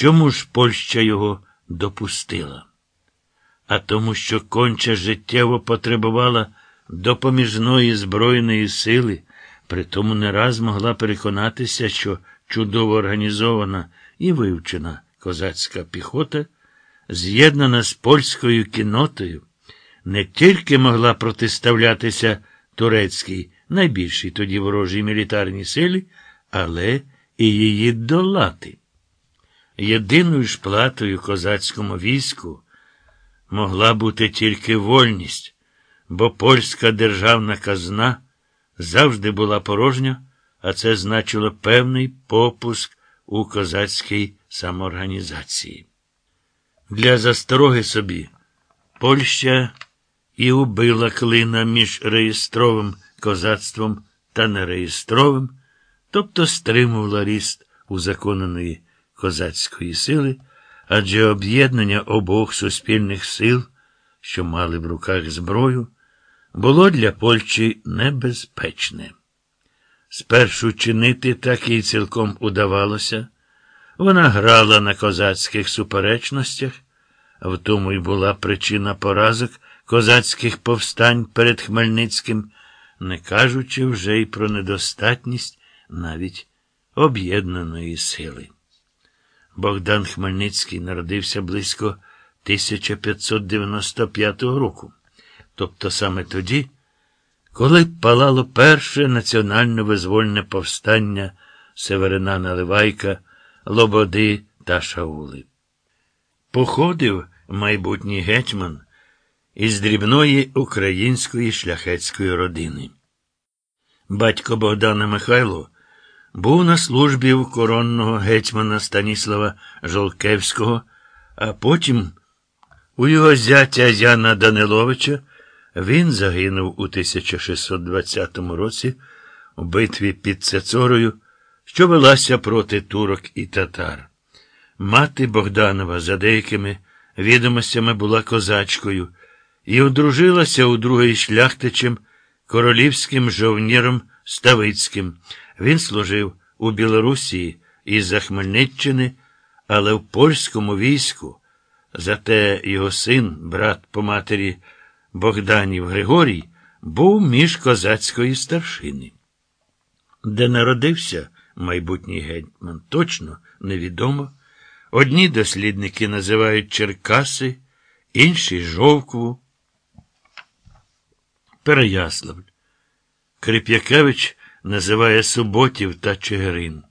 Чому ж Польща його допустила? А тому, що конче життєво потребувала допоміжної збройної сили, притому не раз могла переконатися, що чудово організована і вивчена козацька піхота, з'єднана з польською кінотою, не тільки могла протиставлятися турецькій, найбільшій тоді ворожій мілітарній силі, але і її долати. Єдиною ж платою козацькому війську могла бути тільки вольність, бо польська державна казна завжди була порожня, а це значило певний попуск у козацькій самоорганізації. Для застороги собі Польща і убила клина між реєстровим козацтвом та нереєстровим, тобто стримувала ріст узаконеної козацької сили, адже об'єднання обох суспільних сил, що мали в руках зброю, було для Польщі небезпечне. Спершу чинити так їй цілком удавалося. Вона грала на козацьких суперечностях, а в тому й була причина поразок козацьких повстань перед Хмельницьким, не кажучи вже й про недостатність навіть об'єднаної сили. Богдан Хмельницький народився близько 1595 року, тобто саме тоді, коли палало перше національно-визвольне повстання Северина Наливайка, Лободи та Шаули. Походив майбутній гетьман із дрібної української шляхетської родини. Батько Богдана Михайло був на службі у коронного гетьмана Станіслава Жолкевського, а потім у його зятя Яна Даниловича він загинув у 1620 році у битві під Цецорою, що велася проти турок і татар. Мати Богданова за деякими відомостями була козачкою і одружилася у другий шляхтичем королівським жовніром Ставицьким. Він служив у Білорусі і за Хмельниччини, але в польському війську. Зате його син, брат по матері Богданів Григорій, був між козацької старшини. Де народився майбутній гетьман, точно невідомо. Одні дослідники називають Черкаси, інші Жовкву, Переяславль. Крип'якевич називає Суботів та Чигирин.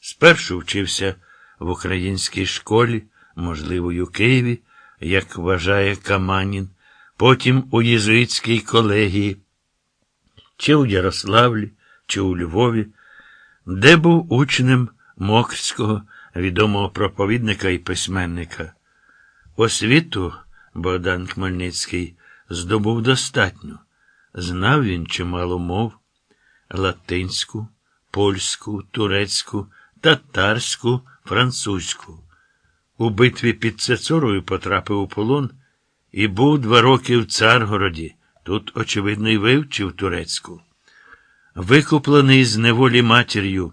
Спершу вчився в українській школі, можливо, у Києві, як вважає Каманін, потім у єзуїтській колегії, чи у Ярославлі, чи у Львові, де був учнем Мокрського, відомого проповідника і письменника. Освіту Богдан Хмельницький здобув достатньо. Знав він чимало мов латинську, польську, турецьку, татарську, французьку. У битві під Цецорою потрапив у полон і був два роки в Царгороді. Тут, очевидно, й вивчив турецьку. Викуплений з неволі матір'ю,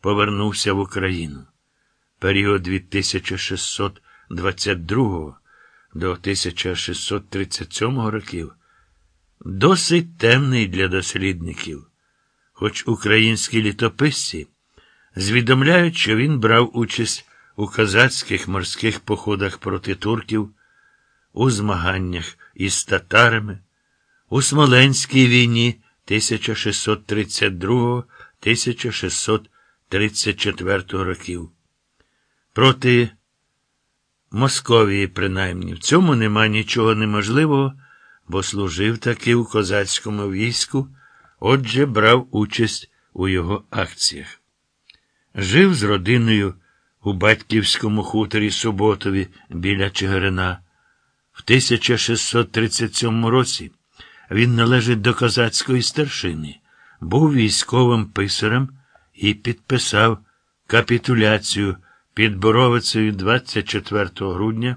повернувся в Україну. Період від 1622 до 1637 років досить темний для дослідників, хоч українські літописці звідомляють, що він брав участь у казацьких морських походах проти турків, у змаганнях із татарами, у Смоленській війні 1632-1634 років. Проти Московії, принаймні, в цьому нема нічого неможливого, бо служив таки у козацькому війську, отже, брав участь у його акціях. Жив з родиною у батьківському хуторі Суботові біля Чигирина. В 1637 році він належить до козацької старшини, був військовим писарем і підписав капітуляцію під Боровицею 24 грудня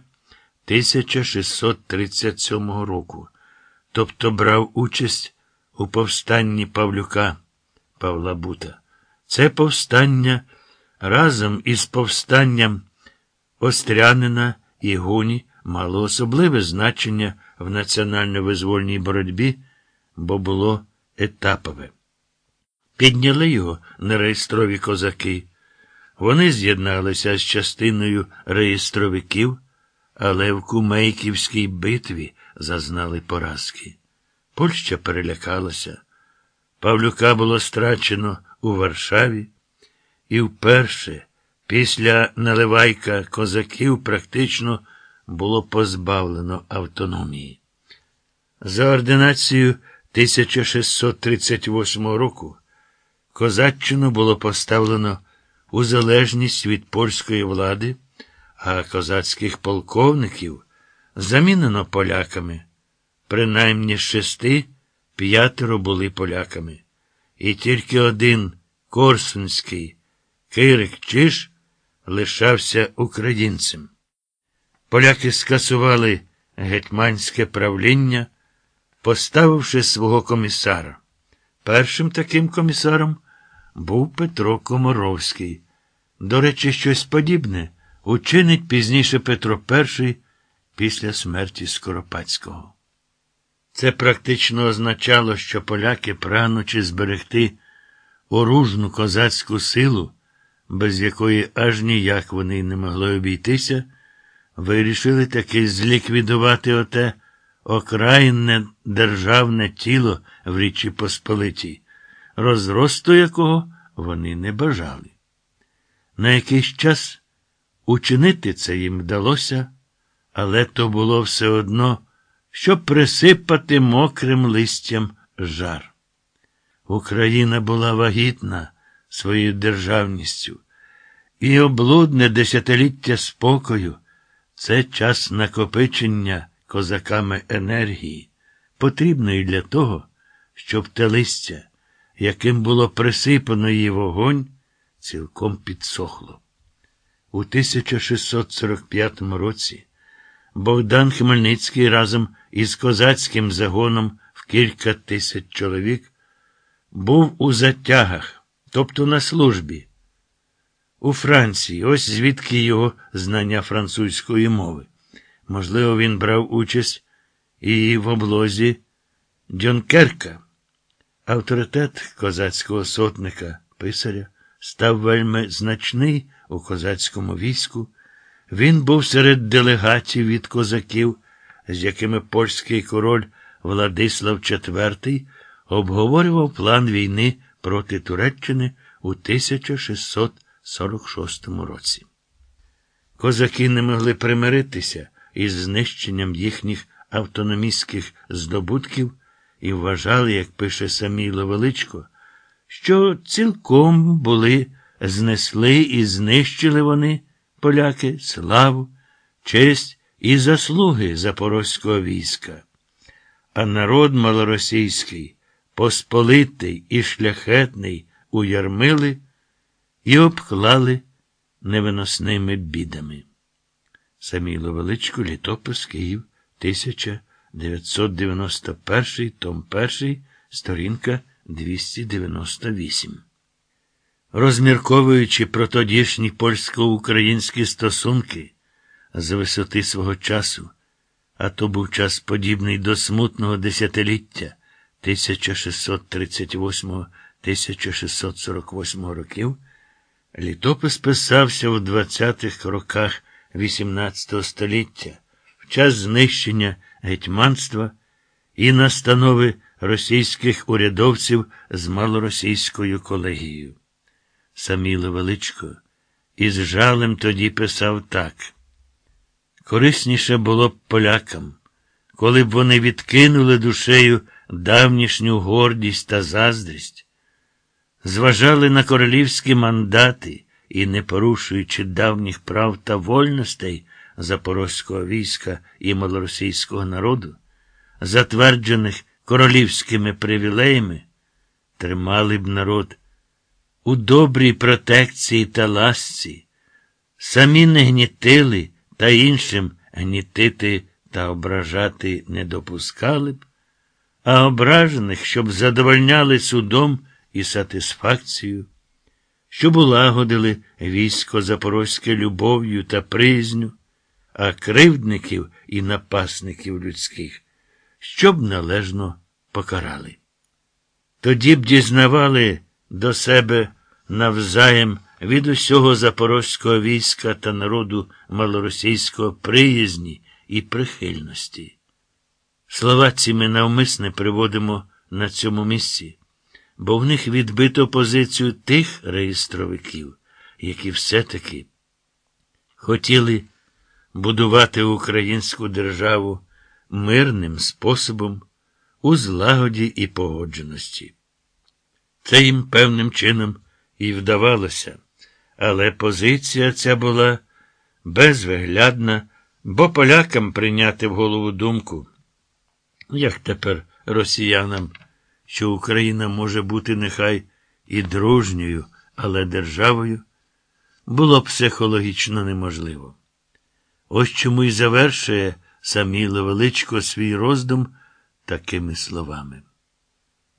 1637 року, тобто брав участь у повстанні Павлюка Павла Бута. Це повстання разом із повстанням Острянина і Гуні мало особливе значення в національно-визвольній боротьбі, бо було етапове. Підняли його нереєстрові козаки. Вони з'єдналися з частиною реєстровиків, але в Кумейківській битві зазнали поразки. Польща перелякалася. Павлюка було страчено у Варшаві, і вперше після наливайка козаків практично було позбавлено автономії. За ординацією 1638 року Козаччину було поставлено у залежність від польської влади, а козацьких полковників замінено поляками. Принаймні шести п'ятеро були поляками. І тільки один Корсунський Кирик Чиш лишався українцем. Поляки скасували гетьманське правління, поставивши свого комісара. Першим таким комісаром був Петро Комаровський. До речі, щось подібне учинить пізніше Петро І після смерті Скоропадського. Це практично означало, що поляки, прагнучи зберегти оружну козацьку силу, без якої аж ніяк вони не могли обійтися, вирішили таки зліквідувати оте окраїнне державне тіло в Річі Посполитій, розросту якого вони не бажали. На якийсь час учинити це їм вдалося, але то було все одно, щоб присипати мокрим листям жар. Україна була вагітна своєю державністю, і облудне десятиліття спокою це час накопичення козаками енергії, потрібної для того, щоб те листя, яким було присипано її вогонь, цілком підсохло. У 1645 році Богдан Хмельницький разом із козацьким загоном в кілька тисяч чоловік був у затягах, тобто на службі. У Франції, ось звідки його знання французької мови. Можливо, він брав участь і в облозі Дюнкерка. Авторитет козацького сотника, писаря, став вельми значний у козацькому війську. Він був серед делегатів від козаків, з якими польський король Владислав IV обговорював план війни проти Туреччини у 1646 році. Козаки не могли примиритися із знищенням їхніх автономістських здобутків і вважали, як пише Саміло Величко, що цілком були знесли і знищили вони, поляки, славу, честь і заслуги запорозького війська. А народ малоросійський, посполитий і шляхетний уярмили і обклали невиносними бідами. Саміло Величко, літопис Київ, 1991, том 1, сторінка 298. Розмірковуючи про тодішні польсько-українські стосунки з висоти свого часу, а то був час подібний до смутного десятиліття 1638-1648 років, літопис писався у 20-х роках XVIII століття в час знищення гетьманства і настанови російських урядовців з малоросійською колегією. Саміло Величко із жалем тоді писав так. Корисніше було б полякам, коли б вони відкинули душею давнішню гордість та заздрість, зважали на королівські мандати і, не порушуючи давніх прав та вольностей запорозького війська і малоросійського народу, затверджених королівськими привілеями, тримали б народ у добрій протекції та ласці, самі не гнітили та іншим гнітити та ображати не допускали б, а ображених, щоб задовольняли судом і сатисфакцією щоб улагодили військо запорозьке любов'ю та призню, а кривдників і напасників людських, щоб належно покарали. Тоді б дізнавали до себе навзаєм від усього запорозького війська та народу малоросійського приязні і прихильності. Слова ці ми навмисне приводимо на цьому місці, бо в них відбито позицію тих реєстровиків, які все-таки хотіли будувати українську державу мирним способом у злагоді і погодженості. Це їм певним чином і вдавалося, але позиція ця була безвиглядна, бо полякам прийняти в голову думку, як тепер росіянам, що Україна може бути нехай і дружньою, але державою, було психологічно неможливо. Ось чому й завершує Саміло Величко свій роздум такими словами.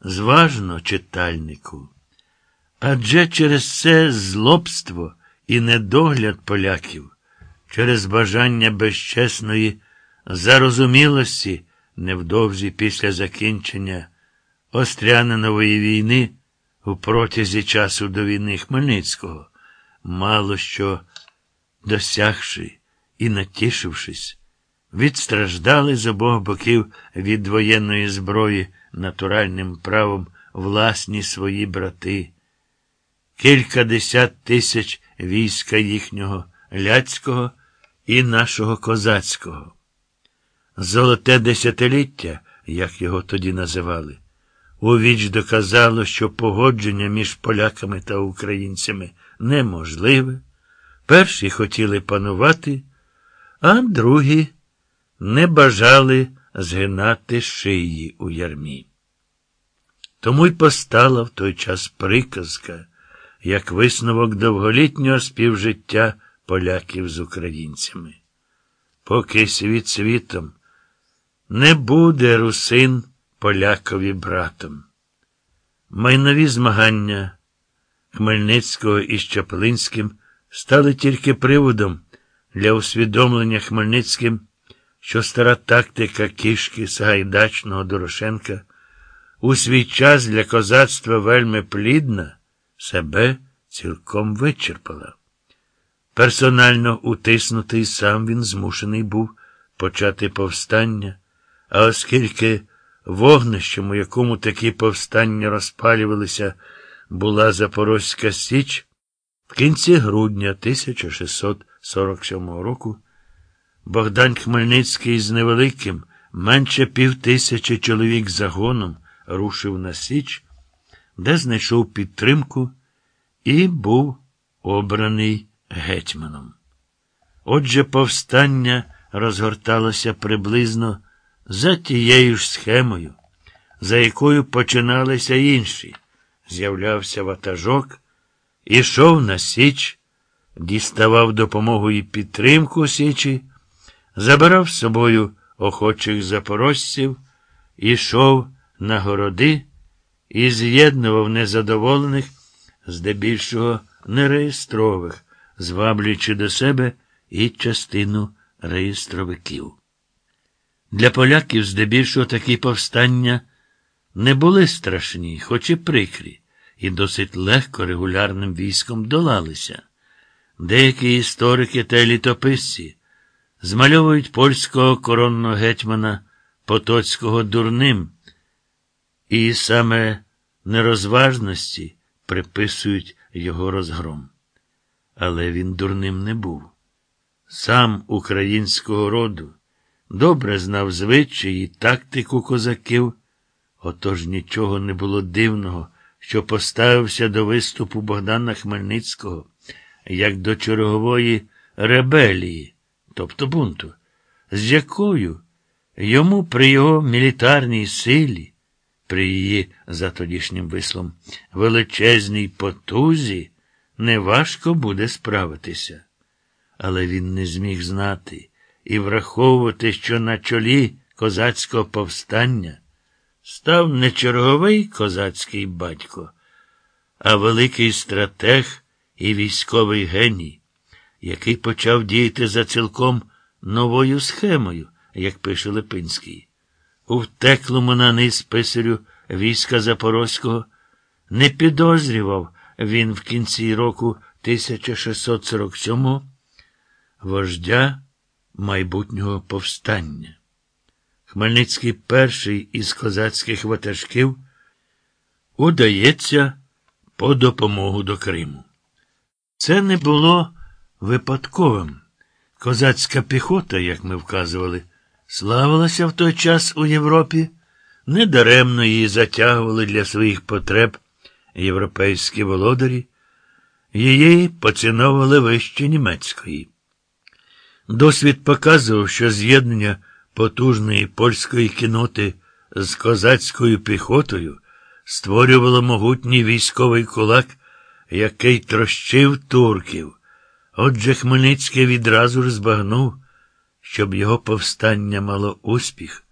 Зважно, читальнику, адже через це злобство і недогляд поляків, через бажання безчесної зарозумілості невдовзі після закінчення Острянинової війни у протязі часу до війни Хмельницького, мало що досягши і натішившись, відстраждали з обох боків від воєнної зброї натуральним правом власні свої брати, кілька десят тисяч війська їхнього ляцького і нашого козацького. Золоте десятиліття, як його тоді називали, у віч доказало, що погодження між поляками та українцями неможливе. Перші хотіли панувати, а другі не бажали згинати шиї у ярмі. Тому й постала в той час приказка, як висновок довголітнього співжиття поляків з українцями. Поки світ світом не буде русин полякові братом. Майнові змагання Хмельницького із Чаплинським стали тільки приводом для усвідомлення Хмельницьким, що стара тактика кішки Сагайдачного Дорошенка у свій час для козацтва вельми плідна, себе цілком вичерпала. Персонально утиснутий сам він змушений був почати повстання, а оскільки вогнищем, у якому такі повстання розпалювалися, була Запорозька Січ, в кінці грудня 1647 року Богдан Хмельницький з невеликим, менше півтисячі чоловік загоном рушив на Січ, де знайшов підтримку і був обраний гетьманом. Отже, повстання розгорталося приблизно за тією ж схемою, за якою починалися інші. З'являвся ватажок, ішов на Січ, діставав допомогу і підтримку Січі, забирав з собою охочих запорожців, ішов на городи і з'єднував незадоволених, здебільшого нереєстрових, зваблюючи до себе і частину реєстровиків. Для поляків здебільшого такі повстання не були страшні, хоч і прикрі, і досить легко регулярним військом долалися. Деякі історики та літописці змальовують польського коронного гетьмана Потоцького дурним, і саме нерозважності приписують його розгром. Але він дурним не був. Сам українського роду добре знав звичаї і тактику козаків, отож нічого не було дивного, що поставився до виступу Богдана Хмельницького як до чергової ребелії, тобто бунту, з якою йому при його мілітарній силі, при її, за тодішнім вислом, величезній потузі, неважко буде справитися. Але він не зміг знати і враховувати, що на чолі козацького повстання став не черговий козацький батько, а великий стратег і військовий геній, який почав діяти за цілком новою схемою, як пише Липинський. У втеклому на низ писарю війська Запорозького не підозрював він в кінці року 1647 вождя майбутнього повстання. Хмельницький перший із козацьких ватажків удається по допомогу до Криму. Це не було випадковим. Козацька піхота, як ми вказували, славилася в той час у Європі, недаремно її затягували для своїх потреб європейські володарі, її поціновували вище німецької. Досвід показував, що з'єднання потужної польської кіноти з козацькою піхотою створювало могутній військовий кулак, який трощив турків. Отже, Хмельницький відразу ж збагнув, щоб його повстання мало успіх.